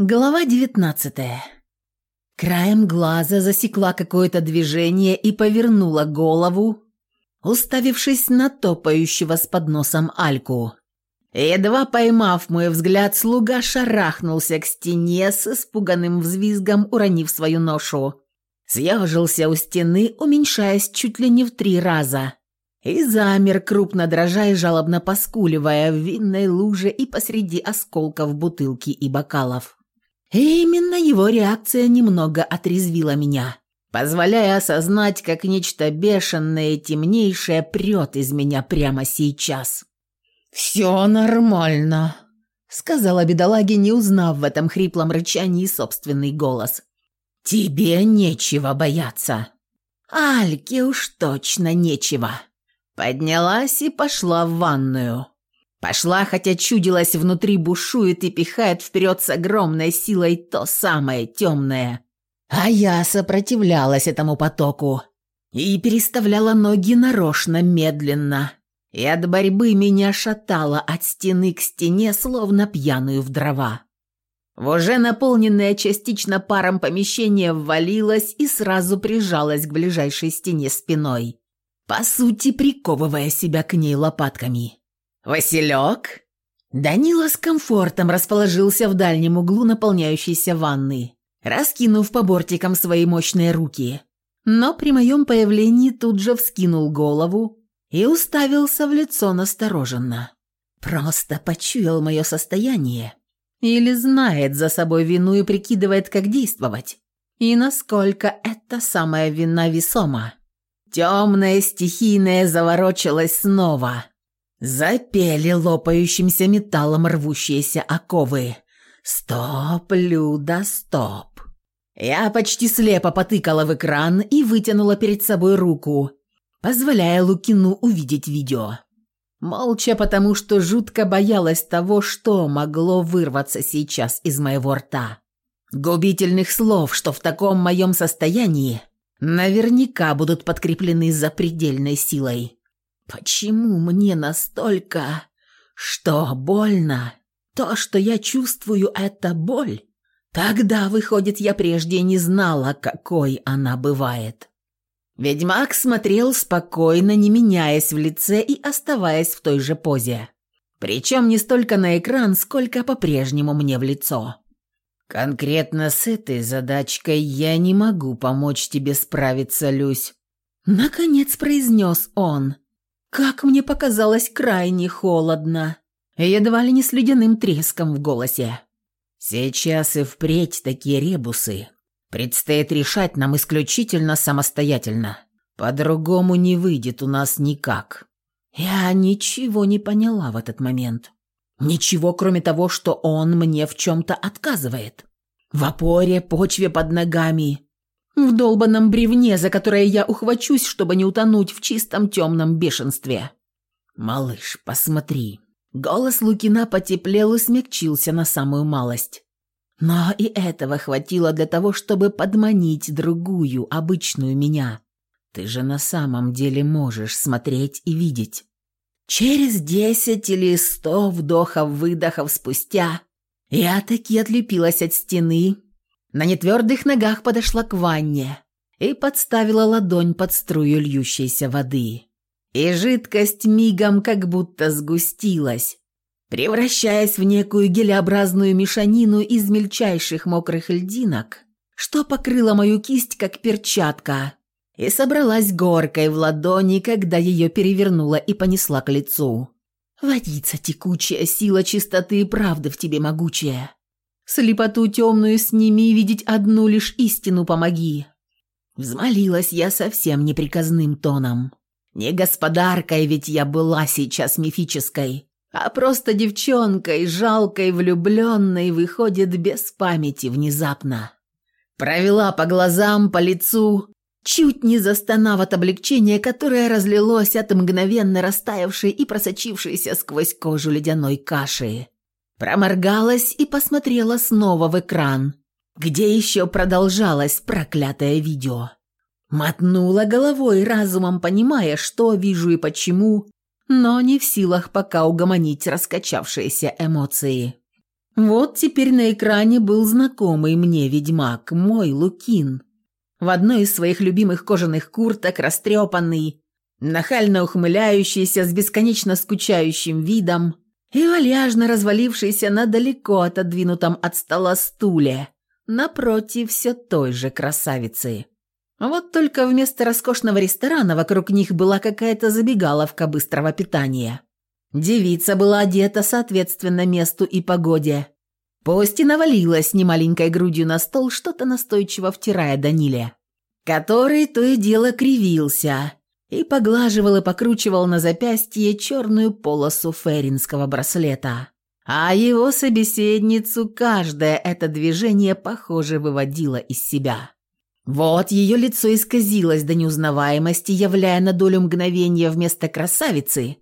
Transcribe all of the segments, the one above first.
Глава девятнадцатая. Краем глаза засекла какое-то движение и повернула голову, уставившись на топающего с подносом Альку. Едва поймав мой взгляд, слуга шарахнулся к стене с испуганным взвизгом, уронив свою ношу. Съежился у стены, уменьшаясь чуть ли не в три раза. И замер, крупно дрожа и жалобно поскуливая в винной луже и посреди осколков бутылки и бокалов. И именно его реакция немного отрезвила меня, позволяя осознать, как нечто бешеное и темнейшее прет из меня прямо сейчас. «Все нормально», — сказала бедолаге, не узнав в этом хриплом рычании собственный голос. «Тебе нечего бояться». «Альке уж точно нечего». Поднялась и пошла в ванную. Пошла, хотя чудилась внутри бушует и пихает вперед с огромной силой то самое темное. А я сопротивлялась этому потоку и переставляла ноги нарочно медленно. И от борьбы меня шатало от стены к стене, словно пьяную в дрова. В уже наполненное частично паром помещение ввалилось и сразу прижалось к ближайшей стене спиной, по сути приковывая себя к ней лопатками. «Василек?» Данила с комфортом расположился в дальнем углу наполняющейся ванны, раскинув по бортикам свои мощные руки. Но при моем появлении тут же вскинул голову и уставился в лицо настороженно. Просто почуял мое состояние. Или знает за собой вину и прикидывает, как действовать. И насколько эта самая вина весома. Темная стихийная заворочилась снова – Запели лопающимся металлом рвущиеся оковы. «Стоп, Люда, стоп!» Я почти слепо потыкала в экран и вытянула перед собой руку, позволяя Лукину увидеть видео. Молча, потому что жутко боялась того, что могло вырваться сейчас из моего рта. Губительных слов, что в таком моем состоянии наверняка будут подкреплены запредельной силой. Почему мне настолько... Что, больно? То, что я чувствую, это боль? Тогда, выходит, я прежде не знала, какой она бывает. Ведьмак смотрел спокойно, не меняясь в лице и оставаясь в той же позе. Причем не столько на экран, сколько по-прежнему мне в лицо. «Конкретно с этой задачкой я не могу помочь тебе справиться, Люсь», — наконец произнес он, как мне показалось, крайне холодно. Едва ли не с ледяным треском в голосе. Сейчас и впредь такие ребусы. Предстоит решать нам исключительно самостоятельно. По-другому не выйдет у нас никак. Я ничего не поняла в этот момент. Ничего, кроме того, что он мне в чем-то отказывает. В опоре, почве под ногами, в долбанном бревне, за которое я ухвачусь, чтобы не утонуть в чистом темном бешенстве. «Малыш, посмотри». Голос Лукина потеплел и смягчился на самую малость. Но и этого хватило для того, чтобы подманить другую, обычную меня. Ты же на самом деле можешь смотреть и видеть. Через десять или сто вдохов-выдохов спустя я таки отлепилась от стены на нетвердых ногах подошла к ванне и подставила ладонь под струю льющейся воды. И жидкость мигом как будто сгустилась, превращаясь в некую гелеобразную мешанину из мельчайших мокрых льдинок, что покрыла мою кисть как перчатка и собралась горкой в ладони, когда ее перевернула и понесла к лицу. «Водица текучая, сила чистоты и правды в тебе могучая. Слепоту темную сними, видеть одну лишь истину помоги. Взмолилась я совсем неприказным тоном. Не господаркой ведь я была сейчас мифической, а просто девчонкой, жалкой, влюбленной, выходит без памяти внезапно. Провела по глазам, по лицу, чуть не застонав от облегчения, которое разлилось от мгновенно растаявшей и просочившейся сквозь кожу ледяной каши. Проморгалась и посмотрела снова в экран, где еще продолжалось проклятое видео. Мотнула головой, разумом понимая, что вижу и почему, но не в силах пока угомонить раскачавшиеся эмоции. Вот теперь на экране был знакомый мне ведьмак, мой Лукин. В одной из своих любимых кожаных курток, растрепанный, нахально ухмыляющийся с бесконечно скучающим видом и вальяжно развалившийся на далеко отодвинутом от стола стуле, напротив все той же красавицы. Вот только вместо роскошного ресторана вокруг них была какая-то забегаловка быстрого питания. Девица была одета соответственно месту и погоде. Пусть и навалилась немаленькой грудью на стол, что-то настойчиво втирая Даниле, который то и дело кривился и поглаживал и покручивал на запястье черную полосу феринского браслета. А его собеседницу каждое это движение, похоже, выводило из себя. Вот ее лицо исказилось до неузнаваемости, являя на долю мгновения вместо красавицы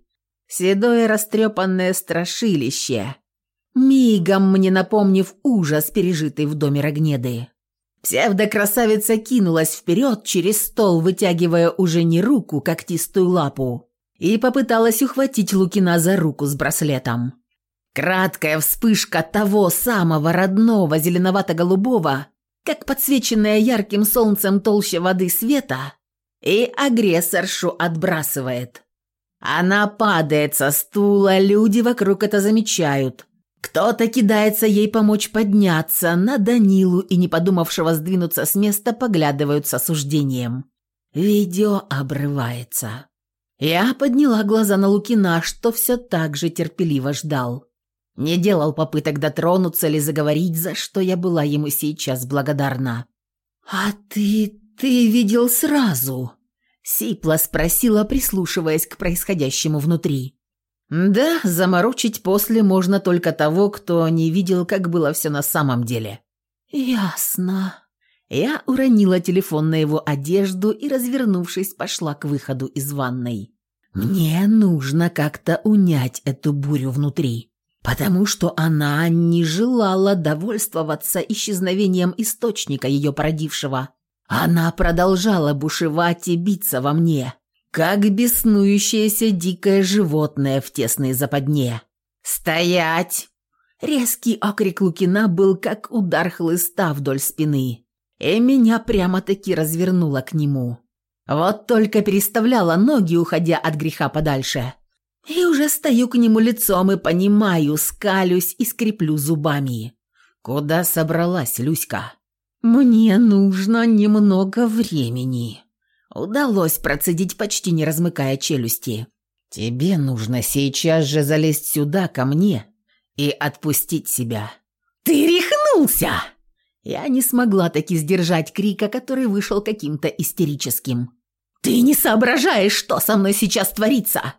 седое растрепанное страшилище, мигом мне напомнив ужас, пережитый в доме Рогнеды. Псевдокрасавица кинулась вперед через стол, вытягивая уже не руку, когтистую лапу, и попыталась ухватить Лукина за руку с браслетом. Краткая вспышка того самого родного зеленовато-голубого, как подсвеченная ярким солнцем толще воды света, и агрессоршу отбрасывает. Она падает со стула, люди вокруг это замечают. Кто-то кидается ей помочь подняться, на Данилу и не подумавшего сдвинуться с места поглядывают с осуждением. Видео обрывается. Я подняла глаза на Лукина, что все так же терпеливо ждал. Не делал попыток дотронуться или заговорить, за что я была ему сейчас благодарна. «А ты... ты видел сразу?» Сипла спросила, прислушиваясь к происходящему внутри. «Да, заморочить после можно только того, кто не видел, как было все на самом деле». «Ясно». Я уронила телефон на его одежду и, развернувшись, пошла к выходу из ванной. «Мне нужно как-то унять эту бурю внутри, потому что она не желала довольствоваться исчезновением источника ее породившего» Она продолжала бушевать и биться во мне, как беснующееся дикое животное в тесной западне. «Стоять!» Резкий окрик Лукина был как удар хлыста вдоль спины, и меня прямо-таки развернуло к нему. Вот только переставляла ноги, уходя от греха подальше. И уже стою к нему лицом и понимаю, скалюсь и скреплю зубами. Куда собралась Люська? «Мне нужно немного времени». Удалось процедить, почти не размыкая челюсти. «Тебе нужно сейчас же залезть сюда, ко мне, и отпустить себя». «Ты рехнулся!» Я не смогла таки сдержать крика, который вышел каким-то истерическим. «Ты не соображаешь, что со мной сейчас творится!»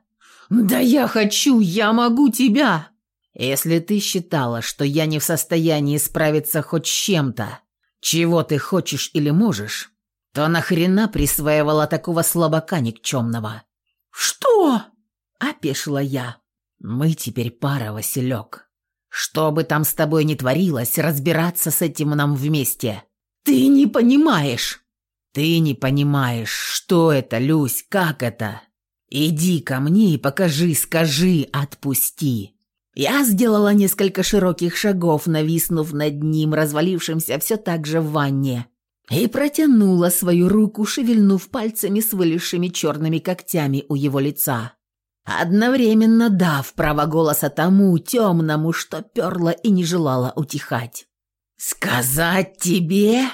«Да я хочу, я могу тебя!» «Если ты считала, что я не в состоянии справиться хоть с чем-то, чего ты хочешь или можешь, то нахрена присваивала такого слабака никчемного?» «Что?» – опешила я. «Мы теперь пара, Василек. Что бы там с тобой ни творилось, разбираться с этим нам вместе». «Ты не понимаешь!» «Ты не понимаешь, что это, Люсь, как это? Иди ко мне и покажи, скажи, отпусти. Я сделала несколько широких шагов, нависнув над ним, развалившимся все так же в ванне, и протянула свою руку, шевельнув пальцами с вылезшими черными когтями у его лица. Одновременно дав право голоса тому темному, что перла и не желала утихать. «Сказать тебе?»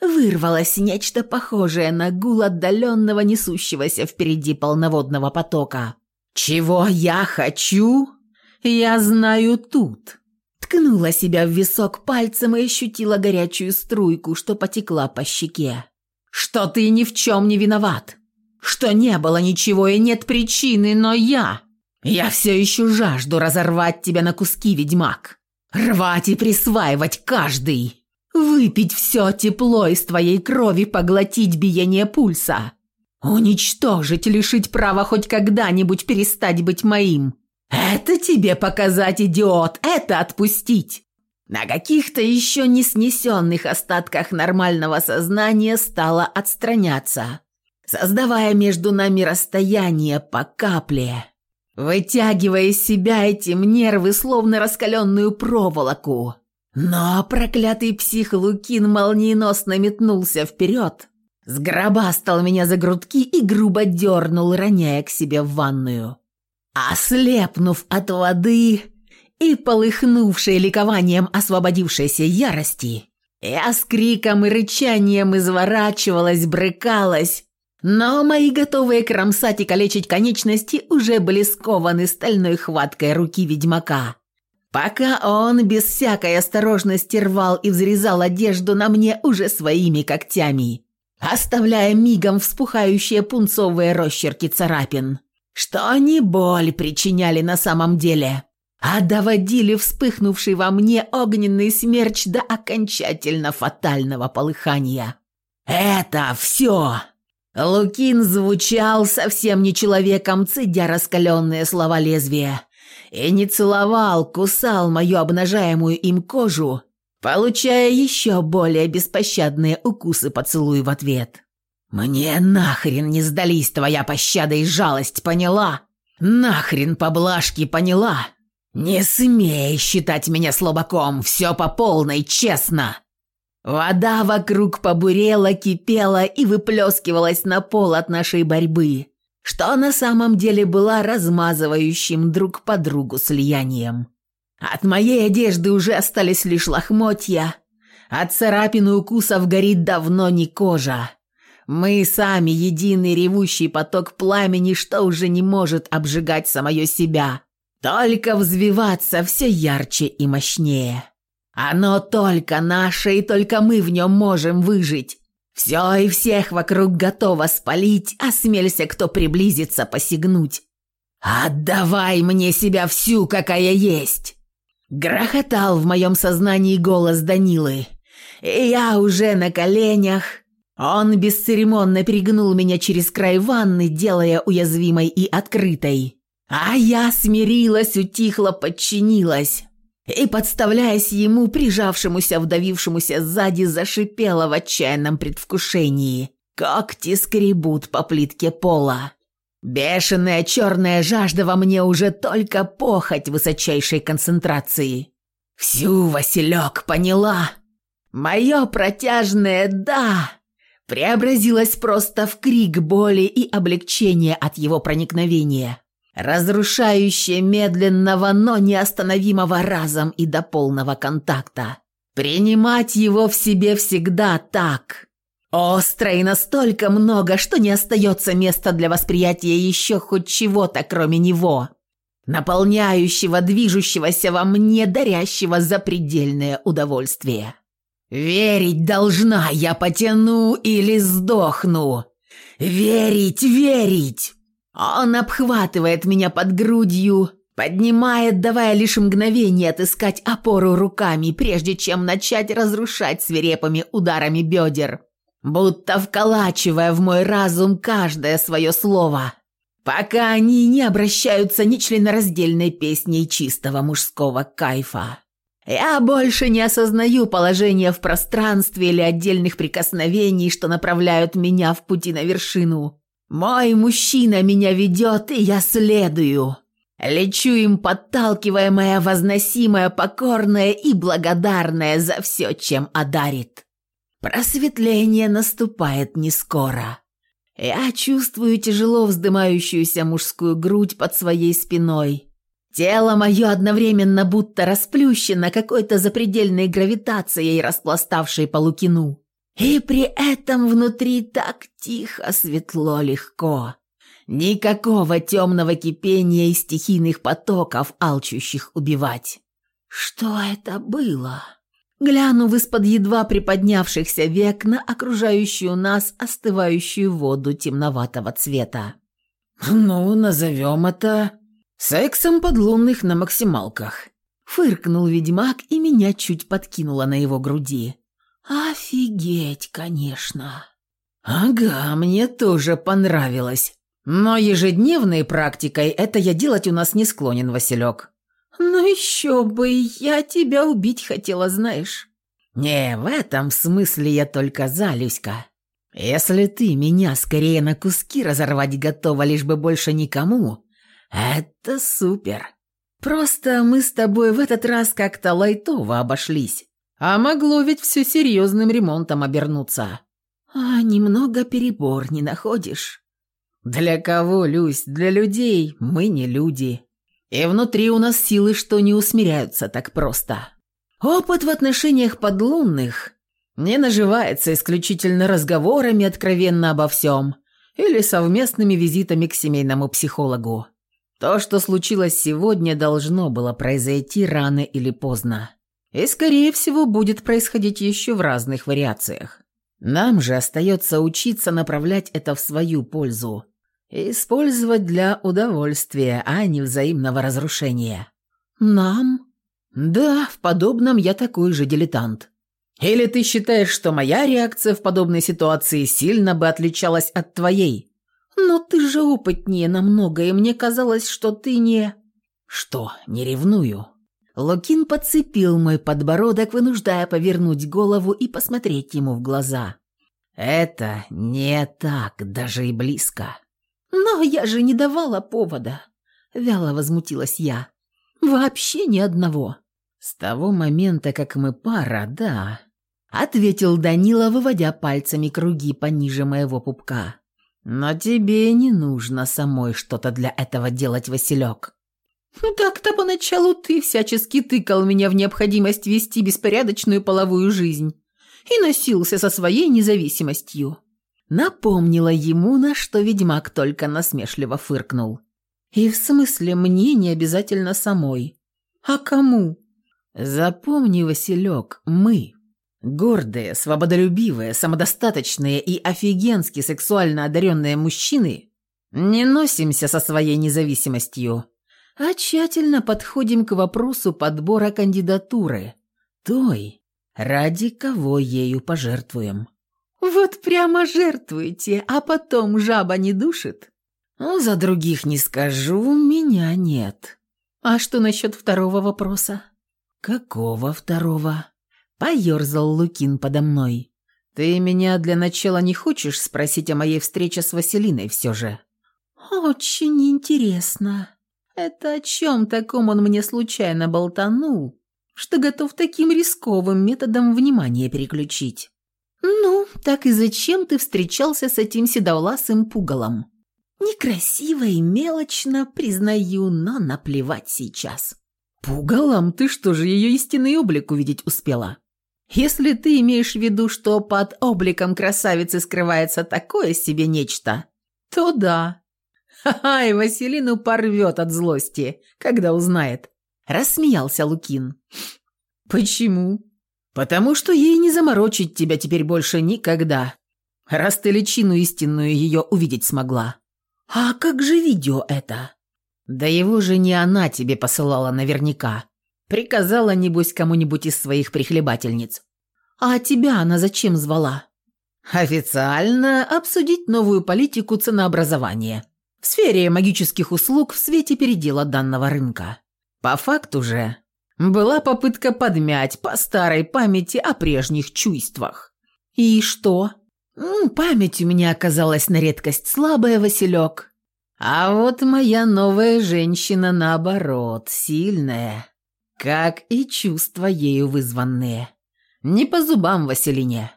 Вырвалось нечто похожее на гул отдаленного несущегося впереди полноводного потока. «Чего я хочу?» «Я знаю тут». Ткнула себя в висок пальцем и ощутила горячую струйку, что потекла по щеке. «Что ты ни в чем не виноват. Что не было ничего и нет причины, но я... Я все еще жажду разорвать тебя на куски, ведьмак. Рвать и присваивать каждый. Выпить все тепло из твоей крови, поглотить биение пульса. Уничтожить, лишить права хоть когда-нибудь перестать быть моим. «Это тебе показать, идиот! Это отпустить!» На каких-то еще не снесенных остатках нормального сознания стала отстраняться, создавая между нами расстояние по капле. вытягивая из себя эти нервы, словно раскаленную проволоку. Но проклятый псих Лукин молниеносно метнулся вперед, сгробастал меня за грудки и грубо дернул, роняя к себе в ванную. Ослепнув от воды и полыхнувшей ликованием освободившейся ярости, я с криком и рычанием изворачивалась, брыкалась, но мои готовые кромсать и калечить конечности уже были скованы стальной хваткой руки ведьмака. Пока он без всякой осторожности рвал и взрезал одежду на мне уже своими когтями, оставляя мигом вспухающие пунцовые росчерки царапин что не боль причиняли на самом деле, а доводили вспыхнувший во мне огненный смерч до окончательно фатального полыхания. «Это все!» Лукин звучал совсем не человеком, цедя раскаленные слова лезвия, и не целовал, кусал мою обнажаемую им кожу, получая еще более беспощадные укусы поцелуй в ответ. «Мне нахрен не сдались твоя пощада и жалость, поняла? Нахрен поблажки, поняла? Не смей считать меня слабаком, все по полной, честно!» Вода вокруг побурела, кипела и выплескивалась на пол от нашей борьбы, что на самом деле была размазывающим друг по другу слиянием. От моей одежды уже остались лишь лохмотья, от царапин и укусов горит давно не кожа. Мы сами единый ревущий поток пламени, что уже не может обжигать самое себя, только взвиваться все ярче и мощнее. Оно только наше, и только мы в нем можем выжить. Все и всех вокруг готово спалить, осмелься, кто приблизится, посягнуть. «Отдавай мне себя всю, какая есть!» Грохотал в моем сознании голос Данилы. И я уже на коленях, он бесцеремонно перегнул меня через край ванны, делая уязвимой и открытой. А я смирилась, утихла, подчинилась. И, подставляясь ему, прижавшемуся, вдавившемуся сзади, зашипела в отчаянном предвкушении. Когти скребут по плитке пола. Бешеная черная жажда во мне уже только похоть высочайшей концентрации. Всю, Василек, поняла. Мое протяжное «да» преобразилась просто в крик боли и облегчения от его проникновения, разрушающее медленного, но неостановимого разом и до полного контакта. Принимать его в себе всегда так. Остро и настолько много, что не остается места для восприятия еще хоть чего-то, кроме него, наполняющего, движущегося во мне, дарящего запредельное удовольствие. Верить должна, я потяну или сдохну. Верить, верить. Он обхватывает меня под грудью, поднимает, давая лишь мгновение отыскать опору руками, прежде чем начать разрушать свирепыми ударами бедер, будто вколачивая в мой разум каждое свое слово, пока они не обращаются ни членораздельной песней чистого мужского кайфа. Я больше не осознаю положение в пространстве или отдельных прикосновений, что направляют меня в пути на вершину. Мой мужчина меня ведет, и я следую. Лечу им, подталкиваемая, возносимая, покорная и благодарная за все, чем одарит. Просветление наступает не скоро. Я чувствую тяжело вздымающуюся мужскую грудь под своей спиной – Тело мое одновременно будто расплющено какой-то запредельной гравитацией, распластавшей по лукину. И при этом внутри так тихо, светло, легко. Никакого темного кипения и стихийных потоков, алчущих убивать. Что это было? Глянув из-под едва приподнявшихся век на окружающую нас остывающую воду темноватого цвета. «Ну, назовем это «Сексом подлунных на максималках», — фыркнул ведьмак и меня чуть подкинуло на его груди. «Офигеть, конечно!» «Ага, мне тоже понравилось. Но ежедневной практикой это я делать у нас не склонен, Василек». «Ну еще бы, я тебя убить хотела, знаешь». «Не, в этом смысле я только за, Люська. Если ты меня скорее на куски разорвать готова, лишь бы больше никому, «Это супер. Просто мы с тобой в этот раз как-то лайтово обошлись. А могло ведь все серьезным ремонтом обернуться. А немного перебор не находишь?» «Для кого, Люсь? Для людей. Мы не люди. И внутри у нас силы, что не усмиряются так просто. Опыт в отношениях подлунных не наживается исключительно разговорами откровенно обо всем или совместными визитами к семейному психологу. То, что случилось сегодня, должно было произойти рано или поздно. И, скорее всего, будет происходить еще в разных вариациях. Нам же остается учиться направлять это в свою пользу использовать для удовольствия, а не взаимного разрушения. Нам? Да, в подобном я такой же дилетант. Или ты считаешь, что моя реакция в подобной ситуации сильно бы отличалась от твоей? Но ты же опытнее намного, и мне казалось, что ты не... Что, не ревную? Лукин подцепил мой подбородок, вынуждая повернуть голову и посмотреть ему в глаза. Это не так, даже и близко. Но я же не давала повода, вяло возмутилась я. Вообще ни одного. С того момента, как мы пара, да, ответил Данила, выводя пальцами круги пониже моего пупка. Но тебе не нужно самой что-то для этого делать, Василек. Так-то поначалу ты всячески тыкал меня в необходимость вести беспорядочную половую жизнь и носился со своей независимостью. Напомнила ему, на что ведьмак только насмешливо фыркнул. И в смысле мне не обязательно самой. А кому? Запомни, Василек, мы. Гордые, свободолюбивые, самодостаточные и офигенски сексуально одаренные мужчины не носимся со своей независимостью, а тщательно подходим к вопросу подбора кандидатуры, той, ради кого ею пожертвуем. Вот прямо жертвуете, а потом жаба не душит? Ну, за других не скажу, меня нет. А что насчет второго вопроса? Какого второго? Поерзал Лукин подо мной. «Ты меня для начала не хочешь спросить о моей встрече с Василиной все же?» «Очень интересно. Это о чем таком он мне случайно болтанул, что готов таким рисковым методом внимания переключить?» «Ну, так и зачем ты встречался с этим седовласым пугалом?» «Некрасиво и мелочно, признаю, но наплевать сейчас». «Пугалом? Ты что же ее истинный облик увидеть успела?» Если ты имеешь в виду, что под обликом красавицы скрывается такое себе нечто, то да. Ха-ха, и Василину порвет от злости, когда узнает. Рассмеялся Лукин. Почему? Потому что ей не заморочить тебя теперь больше никогда, раз ты личину истинную ее увидеть смогла. А как же видео это? Да его же не она тебе посылала наверняка. Приказала, небось, кому-нибудь из своих прихлебательниц. А тебя она зачем звала? Официально обсудить новую политику ценообразования в сфере магических услуг в свете передела данного рынка. По факту же была попытка подмять по старой памяти о прежних чувствах. И что? Память у меня оказалась на редкость слабая, Василек. А вот моя новая женщина, наоборот, сильная как и чувства ею вызванные. Не по зубам Василине.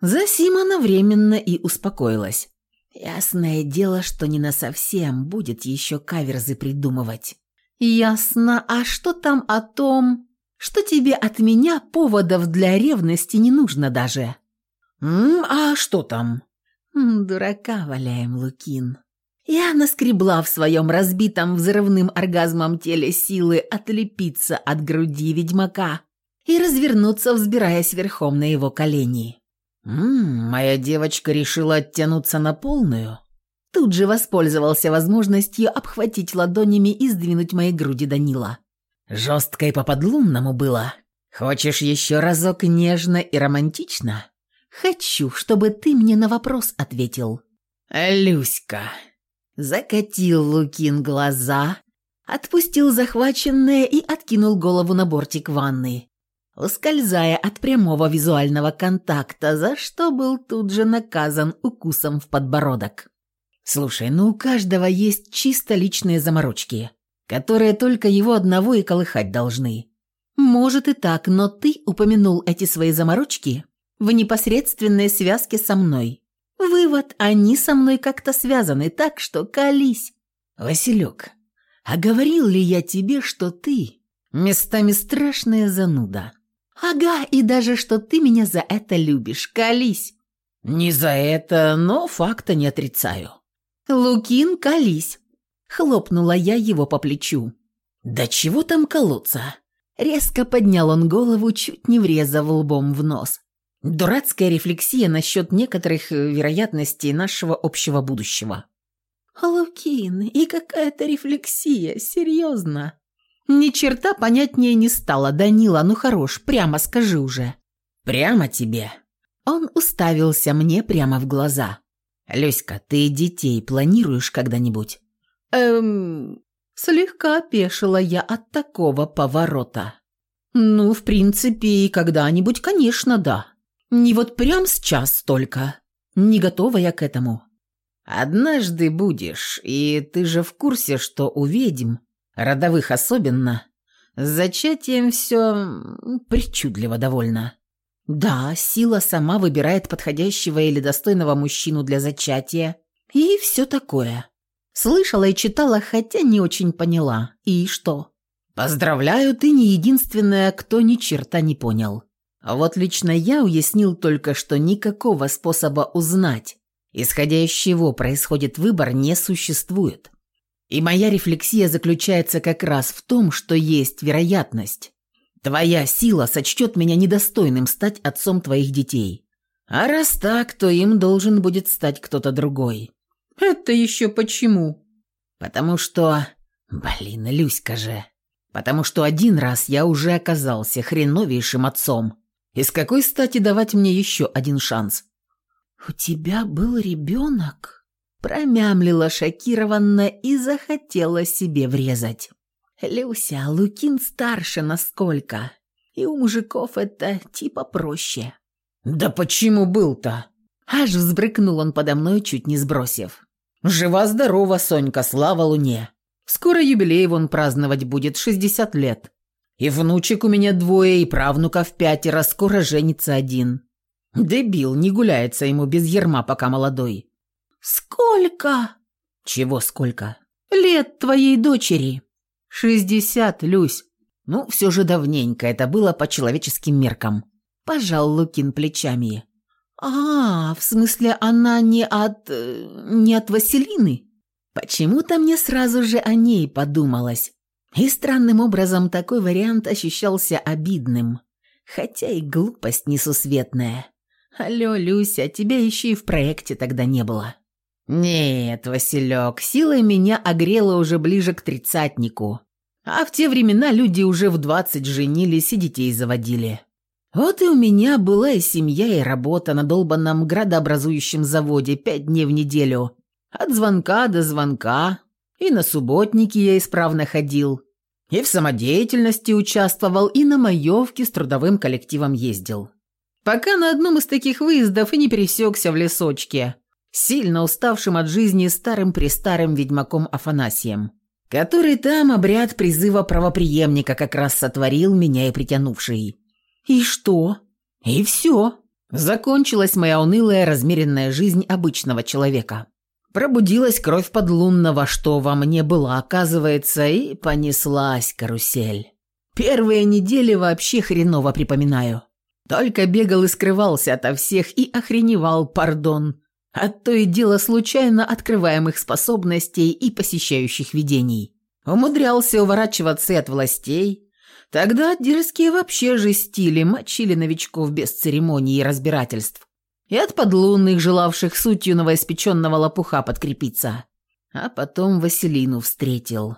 Засим она временно и успокоилась. Ясное дело, что не на совсем будет еще каверзы придумывать. Ясно, а что там о том, что тебе от меня поводов для ревности не нужно даже? М, а что там? Дурака валяем, Лукин. Я наскребла в своем разбитом взрывным оргазмом теле силы отлепиться от груди ведьмака и развернуться, взбираясь верхом на его колени. «Ммм, моя девочка решила оттянуться на полную?» Тут же воспользовался возможностью обхватить ладонями и сдвинуть мои груди Данила. «Жестко и по-подлунному было. Хочешь еще разок нежно и романтично?» «Хочу, чтобы ты мне на вопрос ответил». «Люська», Закатил Лукин глаза, отпустил захваченное и откинул голову на бортик ванны, ускользая от прямого визуального контакта, за что был тут же наказан укусом в подбородок. Слушай, ну у каждого есть чисто личные заморочки, которые только его одного и колыхать должны. Может и так, но ты упомянул эти свои заморочки в непосредственной связке со мной. Вывод, они со мной как-то связаны, так что колись. Василек, а говорил ли я тебе, что ты местами страшная зануда? Ага, и даже что ты меня за это любишь, колись. Не за это, но факта не отрицаю. Лукин, колись. Хлопнула я его по плечу. Да чего там колоться? Резко поднял он голову, чуть не врезав лбом в нос. Дурацкая рефлексия насчет некоторых э, вероятностей нашего общего будущего. «Лукин, и какая-то рефлексия, серьезно?» Ни черта понятнее не стало, Данила, ну хорош, прямо скажи уже. «Прямо тебе?» Он уставился мне прямо в глаза. «Люська, ты детей планируешь когда-нибудь?» «Эм...» Слегка опешила я от такого поворота. «Ну, в принципе, и когда-нибудь, конечно, да. Не вот прям сейчас только. Не готова я к этому». «Однажды будешь, и ты же в курсе, что у ведьм, родовых особенно, с зачатием все причудливо довольно». «Да, сила сама выбирает подходящего или достойного мужчину для зачатия. И все такое». Слышала и читала, хотя не очень поняла. И что? Поздравляю, ты не единственная, кто ни черта не понял. А вот лично я уяснил только, что никакого способа узнать, исходя из чего происходит выбор, не существует. И моя рефлексия заключается как раз в том, что есть вероятность. Твоя сила сочтет меня недостойным стать отцом твоих детей. А раз так, то им должен будет стать кто-то другой. «Это еще почему?» «Потому что...» «Блин, Люська же...» «Потому что один раз я уже оказался хреновейшим отцом. И с какой стати давать мне еще один шанс?» «У тебя был ребенок?» Промямлила шокированно и захотела себе врезать. «Люся, Лукин старше насколько? И у мужиков это типа проще». «Да почему был-то?» Аж взбрыкнул он подо мной, чуть не сбросив. «Жива-здорова, Сонька, слава Луне! Скоро юбилей вон праздновать будет, 60 лет. И внучек у меня двое, и правнуков пятеро, скоро женится один. Дебил, не гуляется ему без ерма, пока молодой». «Сколько?» «Чего сколько?» «Лет твоей дочери?» «Шестьдесят, Люсь. Ну, все же давненько это было по человеческим меркам». Пожал Лукин плечами. «А, в смысле, она не от... Э, не от Василины?» Почему-то мне сразу же о ней подумалось. И странным образом такой вариант ощущался обидным. Хотя и глупость несусветная. Алло, Люся, тебя еще и в проекте тогда не было. Нет, Василек, силой меня огрело уже ближе к тридцатнику. А в те времена люди уже в двадцать женились и детей заводили. Вот и у меня была и семья, и работа на долбанном градообразующем заводе пять дней в неделю. От звонка до звонка. И на субботники я исправно ходил. И в самодеятельности участвовал, и на маевке с трудовым коллективом ездил. Пока на одном из таких выездов и не пересекся в лесочке, сильно уставшим от жизни старым-престарым ведьмаком Афанасием, который там обряд призыва правоприемника как раз сотворил меня и притянувший. И что? И все. Закончилась моя унылая, размеренная жизнь обычного человека. Пробудилась кровь подлунного, что во мне была, оказывается, и понеслась карусель. Первые недели вообще хреново припоминаю. Только бегал и скрывался ото всех и охреневал, пардон, от то и дело случайно открываемых способностей и посещающих видений. Умудрялся уворачиваться от властей, Тогда дерзкие вообще жестили, мочили новичков без церемоний и разбирательств. И от подлунных, желавших сутью новоиспеченного лопуха подкрепиться. А потом Василину встретил.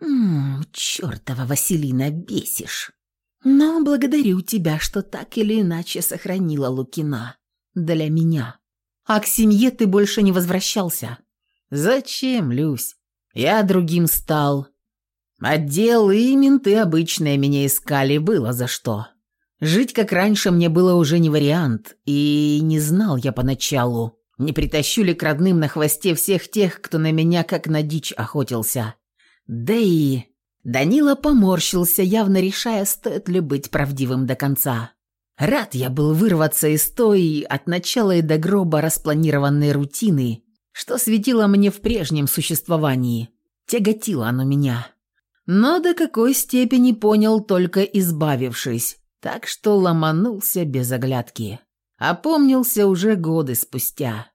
«Ммм, чертова Василина, бесишь. Но благодарю тебя, что так или иначе сохранила Лукина. Для меня. А к семье ты больше не возвращался». «Зачем, Люсь? Я другим стал. Отдел и менты обычные меня искали, было за что. Жить как раньше мне было уже не вариант, и не знал я поначалу, Не притащу ли к родным на хвосте всех тех, кто на меня как на дичь охотился? Да и... Данила поморщился, явно решая, стоит ли быть правдивым до конца. Рад я был вырваться из той, от начала и до гроба распланированной рутины, что светило мне в прежнем существовании. Тяготило оно меня. Но до какой степени понял, только избавившись, так что ломанулся без оглядки. Опомнился уже годы спустя.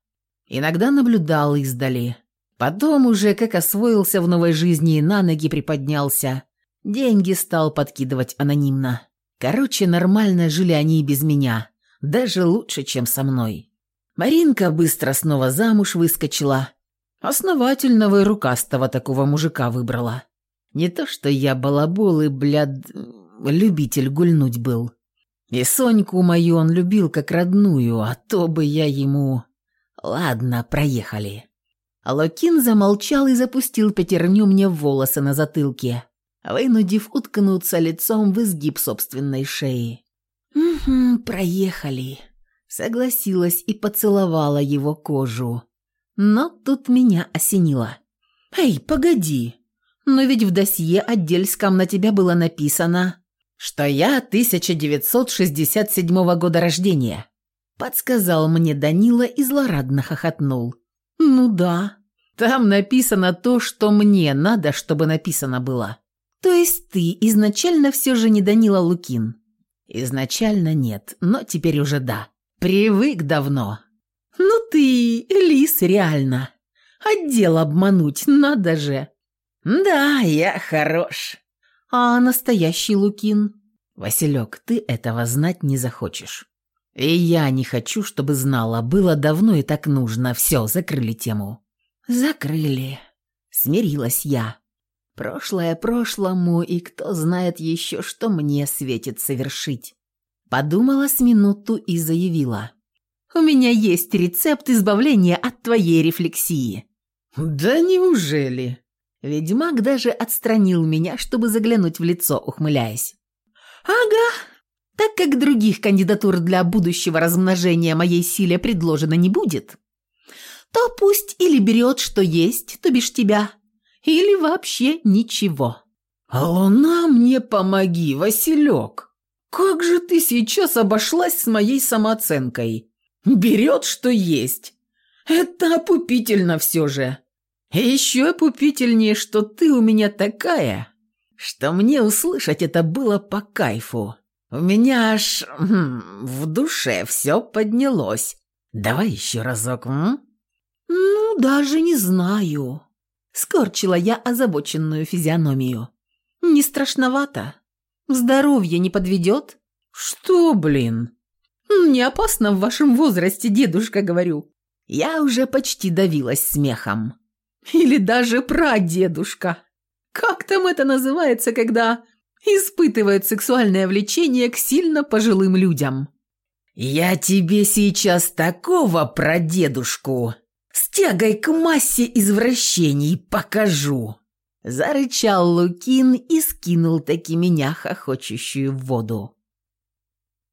Иногда наблюдал издали. Потом уже, как освоился в новой жизни и на ноги приподнялся, деньги стал подкидывать анонимно. Короче, нормально жили они и без меня, даже лучше, чем со мной. Маринка быстро снова замуж выскочила. Основательного и рукастого такого мужика выбрала. Не то что я балабол и, блядь, любитель гульнуть был. И Соньку мою он любил как родную, а то бы я ему... Ладно, проехали. Локин замолчал и запустил пятерню мне в волосы на затылке, вынудив уткнуться лицом в изгиб собственной шеи. «Угу, проехали», — согласилась и поцеловала его кожу. Но тут меня осенило. «Эй, погоди, но ведь в досье отдельском на тебя было написано, что я 1967 года рождения», — подсказал мне Данила и злорадно хохотнул. «Ну да. Там написано то, что мне надо, чтобы написано было. То есть ты изначально все же не Данила Лукин?» «Изначально нет, но теперь уже да. Привык давно». «Ну ты, лис, реально. Отдел обмануть, надо же». «Да, я хорош». «А настоящий Лукин?» «Василек, ты этого знать не захочешь». И я не хочу, чтобы знала. Было давно и так нужно. Все, закрыли тему. Закрыли. Смирилась я. Прошлое прошлому, и кто знает еще, что мне светит совершить. Подумала с минуту и заявила. «У меня есть рецепт избавления от твоей рефлексии». «Да неужели?» Ведьмак даже отстранил меня, чтобы заглянуть в лицо, ухмыляясь. «Ага, так как других кандидатур для будущего размножения моей силе предложено не будет, то пусть или берет, что есть, то бишь тебя, или вообще ничего. «Луна, мне помоги, Василек! Как же ты сейчас обошлась с моей самооценкой? Берет, что есть. Это опупительно все же. И еще опупительнее, что ты у меня такая, что мне услышать это было по кайфу». У меня аж хм, в душе все поднялось. Давай еще разок, м? Ну, даже не знаю. Скорчила я озабоченную физиономию. Не страшновато? Здоровье не подведет? Что, блин? Не опасно в вашем возрасте, дедушка, говорю. Я уже почти давилась смехом. Или даже прадедушка. Как там это называется, когда испытывают сексуальное влечение к сильно пожилым людям. «Я тебе сейчас такого прадедушку с тягой к массе извращений покажу!» Зарычал Лукин и скинул таки меня хохочущую в воду.